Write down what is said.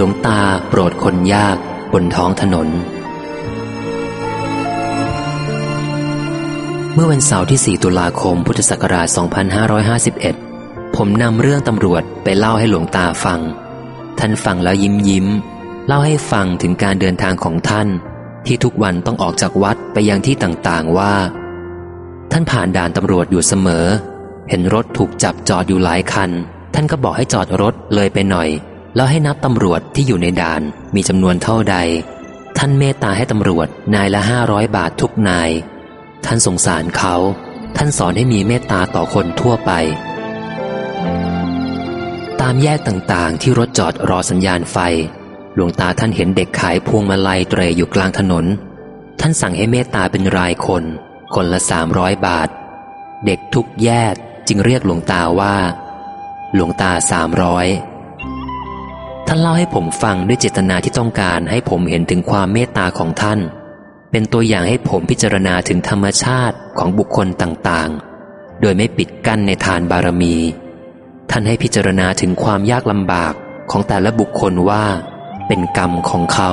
หลวงตาโปรดคนยากบนท้องถนน เมื่อวันเสาร์ที่ 4 ตุลาคม พุทธศักราช 2551 ผมนำเรื่องตำรวจไปเล่าให้หลวงตาฟัง ท่านฟังแล้วยิ้มยิ้ม เล่าให้ฟังถึงการเดินทางของท่าน ที่ทุกวันต้องออกจากวัดไปยังที่ต่างๆว่า ท่านผ่านด่านตำรวจอยู่เสมอ เห็นรถถูกจับจอดอยู่หลายคัน ท่านก็บอกให้จอดรถเลยไปหน่อย แล้วให้นับตำรวจที่อยู่ในด่านมีจำนวนเท่าใด ท่านเมตตาให้ตำรวจนายละห้าร้อยบาททุกนาย ท่านสงสารเขา ท่านสอนให้มีเมตตาต่อคนทั่วไป ตามแยกต่างๆ ที่รถจอดรอสัญญาณไฟ หลวงตาท่านเห็นเด็กขายพวงมาลัยเตรอยู่กลางถนน ท่านสั่งให้เมตตาเป็นรายคน คนละสามร้อยบาท เด็กทุกแยกจึงเรียกหลวงตาว่า หลวงตาสามร้อย ท่านเล่าให้ผมฟังด้วยเจตนาที่ต้องการให้ผมเห็นถึงความเมตตาของท่าน เป็นตัวอย่างให้ผมพิจารณาถึงธรรมชาติของบุคคลต่างๆ โดยไม่ปิดกั้นในทานบารมี ท่านให้พิจารณาถึงความยากลำบากของแต่ละบุคคลว่า เป็นกรรมของเขา